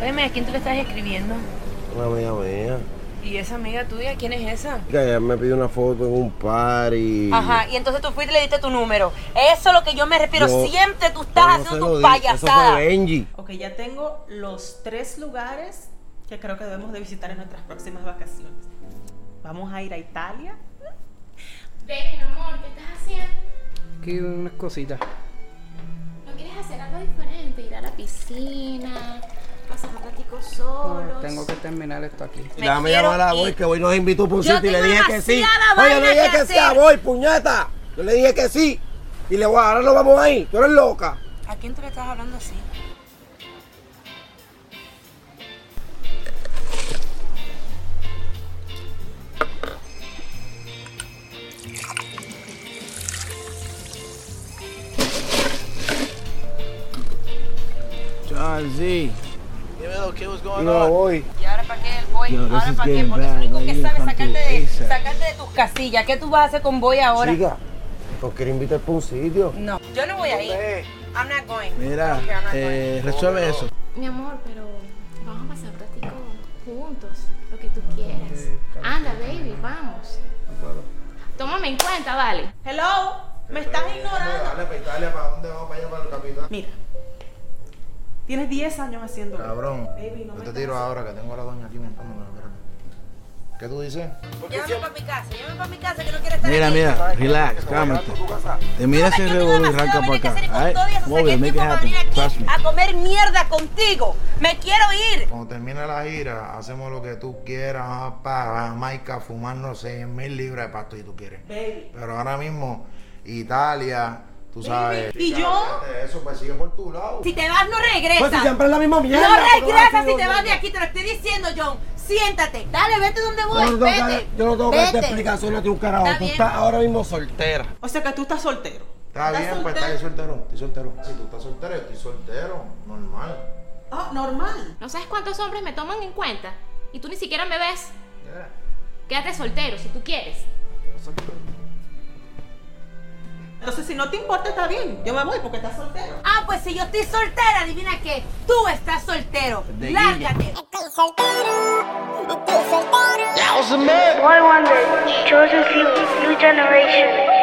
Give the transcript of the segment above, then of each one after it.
Óyeme, ¿a quién tú le estás escribiendo? Una amiga mía. ¿Y esa amiga tuya? ¿Quién es esa? Que ella me pidió una foto en un party. Ajá, y entonces tú fuiste y le diste tu número. Eso es lo que yo me refiero. Yo- Siempre tú estás no haciendo tus payasadas. fue Benji. Ok, ya tengo los tres lugares que creo que debemos de visitar en nuestras próximas vacaciones. Vamos a ir a Italia. Mi amor, ¿qué estás haciendo? Aquí unas cositas. ¿No quieres hacer algo diferente? Ir a la piscina, Tengo que terminar esto aquí. Me Déjame llamar a. Boy que hoy nos invitó por un Yo sitio y le dije que sí. Oye, le vaina dije que que sí a. Boy, puñeta. Yo le dije que sí. Y le voy a ahora nos vamos ahí. Tú eres loca. ¿A quién tú le estás hablando así? Charlie. Dímelo, ¿qué was going No, on? voy. ¿Y ahora para qué el boy? Yo, ¿Ahora para qué? Porque es lo bad. único que come sacarte de, sacarte de tus casillas. ¿Qué tú vas a hacer con boy ahora? Chica, ¿por qué le invitas para un sitio? No, yo no voy a ir. I'm not going. Mira, Okay, I'm not eh, resuelve eso. Mi amor, pero vamos a pasar un ratico juntos, lo que tú quieras. Anda, baby, vamos. Tómame en cuenta, vale. Hello, me estás ignorando. para Italia, ¿para dónde vamos? Para allá, para el capitán. Mira, tienes 10 años haciendo esto. Cabrón, Baby, no yo me te tiro ahora que tengo a la doña aquí montándome. espérate. ¿Qué tú dices? Llévame para mi casa, llévame para mi casa que no quiero estar Mira, aquí. mira, relax, cálmate. Te mira ese ¿Sabes qué revolú y arranca demasiado para acá. y con Alright, todo y eso Move saqué it, make it happen. venir Trust aquí me. a comer mierda contigo. Me quiero ir. Cuando termine la gira, hacemos lo que tú quieras, vamos para Jamaica, fumarnos 6 mil libras de pasto si tú quieres. Baby. Pero ahora mismo, Italia, tú sabes. ¿Y yo? Eso, pues sigue por tu lado. Si te vas, no regresas. Pues si siempre es la misma mierda. no ¿por qué vas a regresas si te vas de aquí, te lo estoy diciendo, John. Siéntate. Dale, vete donde Yo voy. no tengo que, vete. yo no tengo que darte Vete. explicaciones de un carajo. Está Tú bien. estás ahora mismo soltera. O sea que tú estás soltero. Está ¿Estás bien, pues soltero? estás soltero. Estoy soltero. Si tú estás soltero, yo estoy soltero. Normal. Ah, normal. ¿No sabes cuántos hombres me toman en cuenta? Y tú ni siquiera me ves. Quédate soltero si tú quieres. Entonces, si no te importa, está bien. Yo me voy porque estás soltero. Ah, pues si yo estoy soltera, adivina qué. Tú estás soltero. Lárgate. Boy Wonder, Chosen Few, New Generation.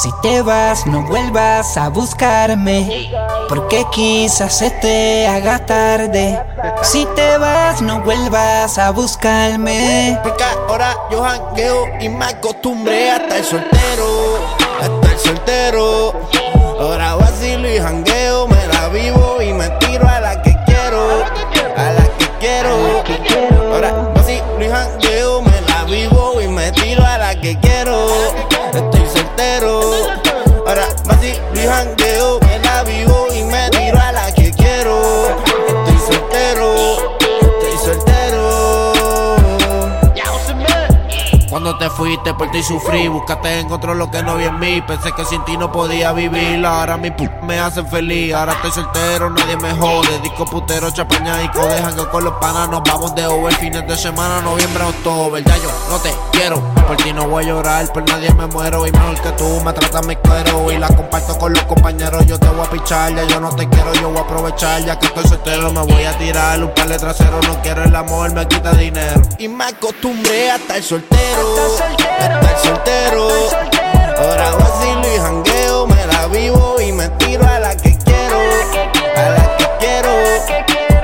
Si te vas, no vuelvas a buscarme. Porque quizás se te haga tarde. Si te vas, no vuelvas a buscarme. Porque ahora yo jangueo y me acostumbré a estar soltero, a estar soltero. Ahora vacilo y jangueo, me la vivo y me tiro a la que quiero, a la que quiero. Ahora vacilo y jangueo, me la vivo y me tiro a la que quiero. Estoy soltero. Ahora vacilo y jangueo, me la vivo y me tiro Cuando te fuiste por ti sufrí, buscaste encontró lo que no vi en mí. Pensé que sin ti no podía vivir. Ahora mi pu me hacen feliz. Ahora estoy soltero, nadie me jode. Disco putero, chapaña y dejan que con los panas nos vamos de over. Fines de semana, noviembre, octubre. Ya yo no te quiero. Por ti no voy a llorar, por nadie me muero. Y mejor que tú me tratas mi cuero. Y la comparto con los compañeros. Yo te voy a pichar, ya yo no te quiero, yo voy a aprovechar. Ya que estoy soltero, me voy a tirar un par de traseros. No quiero el amor, me quita dinero. Y me acostumbré a estar soltero. Estar soltero. Ahora vacilo y jangueo, me la vivo y me tiro a la que quiero. A la que quiero.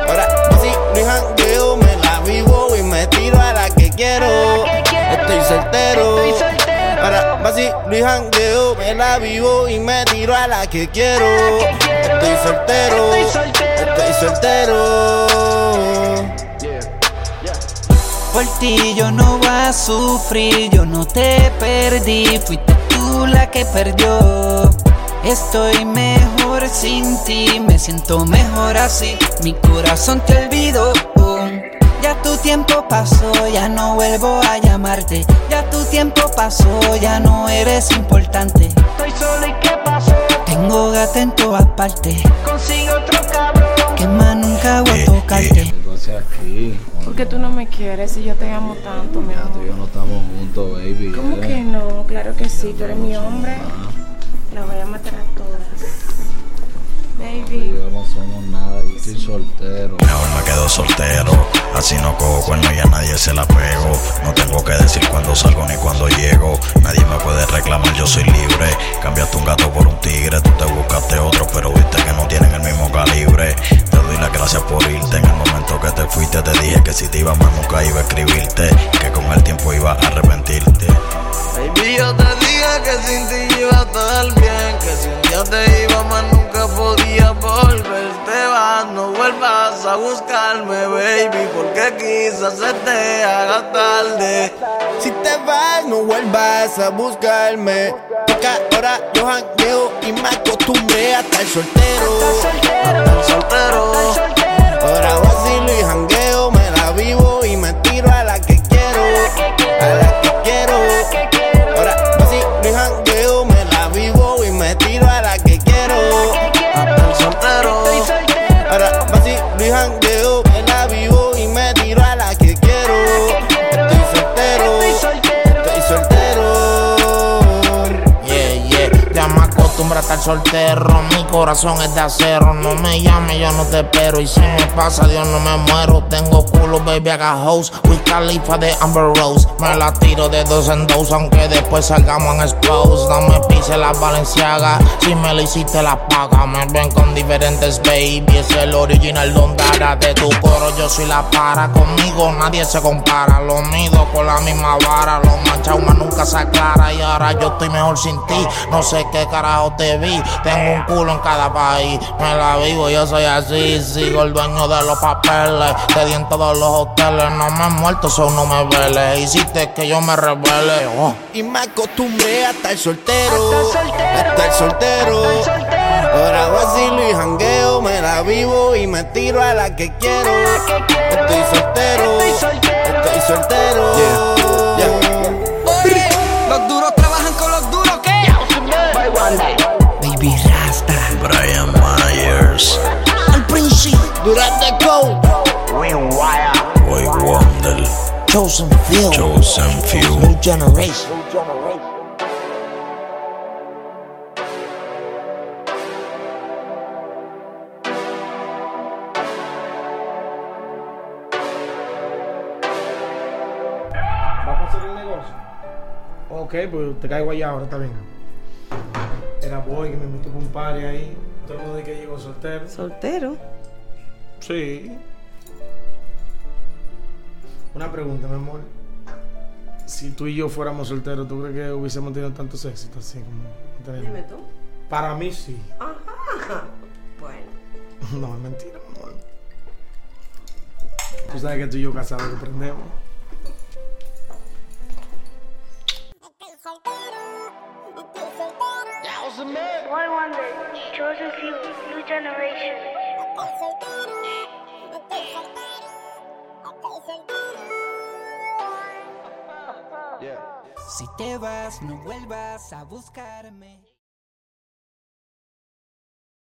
Ahora vacilo y jangueo, me la vivo y me tiro a la que quiero. Estoy soltero. Ahora vacilo y jangueo, me la vivo y me tiro a la que quiero. Estoy soltero. Estoy soltero. Por ti yo no voy a sufrir, yo no te perdí, fuiste tú la que perdió. Estoy mejor sin ti, me siento mejor así, mi corazón te olvidó. Ya tu tiempo pasó, ya no vuelvo a llamarte. Ya tu tiempo pasó, ya no eres importante. Estoy solo y qué pasó. Tengo gato en todas partes, Consigo otro cabrón. que más nunca voy a tocarte. Entonces aquí, ¿Por qué tú no me quieres si yo te amo tanto, mi ya tú y amor? yo no estamos juntos, baby. ¿Cómo que no? Claro que que sí, tú eres mi hombre. La voy a matar a todas. Baby. Yo no somos nada, yo estoy soltero. Mejor me quedo soltero, así no cojo cuerno y a nadie se la pego. No tengo que decir cuándo salgo ni cuándo llego. Nadie me puede reclamar, yo soy libre. Cambiaste un gato por un tigre, tú te buscaste otro, pero viste que no tienen el mismo calibre. A buscarme, baby. Porque quizás se te haga tarde. Si te vas, no vuelvas a buscarme. Porque ahora yo jangueo y me acostumbré a estar soltero. A estar soltero. Ahora me acostumbro a estar soltero. Mi corazón es de acero. No me llames, yo no te espero. Y si me pasa, Dios no me muero. Tengo culo, baby, haga host. With Khalifa de Amber Rose. Me la tiro de dos en dos, aunque después salgamos en expose. No me pise la valenciaga. Si me lo hiciste, la paga. Me ven con diferentes, baby. Es el original don Dara de tu coro. Yo soy la para. Conmigo nadie se compara. Lo mido con la misma vara. Lo manchado más nunca se aclara. Y ahora yo estoy mejor sin ti. No sé qué carajo te vi. Tengo un culo en cada país. Me la vivo, yo soy así. Sigo el dueño de los papeles. Te di en todos los hoteles. No me he muerto, son no me veles. Hiciste que yo me revele. Oh. Y me acostumbré a estar soltero. A estar soltero. Ahora vacilo y jangueo, me la vivo y me tiro a la que quiero. Estoy soltero. Estoy soltero. Los duros trabajan con los duros, ¿qué? Baby principio. Durante Go. Boy Wonder, Chosen Few. Chosen Few. New Generation. ¿Vamos a hacer el negocio? Ok, pues te caigo allá ahora, está bien. Era boy que me invitó con un party ahí. Todo el mundo dice que llegó soltero. ¿Soltero? Sí. Una pregunta, mi amor. Si tú y yo fuéramos solteros, ¿tú crees que hubiésemos tenido tantos éxitos así como? Dime tú. Para mí sí. Ajá. Bueno. No, es mentira, mi amor. Tú sabes que tú y yo casados que prendemos. One Wonder, Chosen Few, New Generation. Si te vas, no vuelvas a buscarme.